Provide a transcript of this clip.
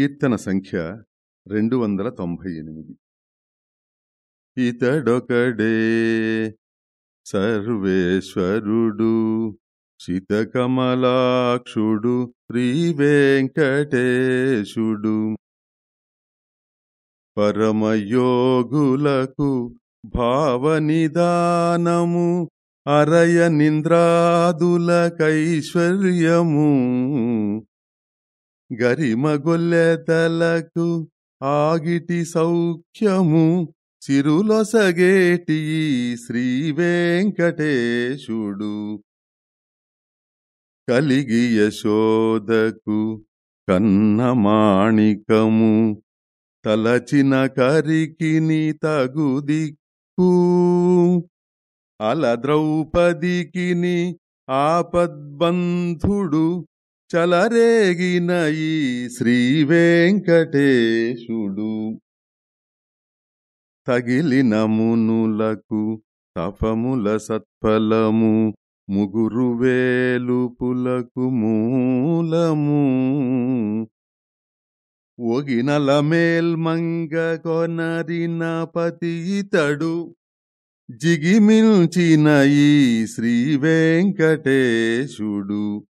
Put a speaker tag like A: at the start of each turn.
A: కీర్తన సంఖ్య రెండు వందల తొంభై ఎనిమిది. ఇతడొకడే సర్వేశ్వరుడు శితకమలాక్షుడు శ్రీ వెంకటేశుడు పరమయోగులకు భావనిదానము అరయ నింద్రాదులకైశ్వర్యము. గరిమగొల్లెతలకు ఆగిటి సౌఖ్యము చిరులొసగేటి శ్రీ వెంకటేశుడు. కలిగి యశోదకు కన్నమాణికము తలచిన కరికిని తగుదిక్కు అల ద్రౌపదికిని ఆపద్బంధుడు చలరేగిన ఈ శ్రీ వెంకటేశుడు తగిలిన మునులకు తపముల సత్ఫలము ముగురు వేలుపులకు మూలము. ఒగినల మేల్మంగ కొనరిన పతి ఇతడు జిగిమిల్చిన ఈ శ్రీ వెంకటేశుడు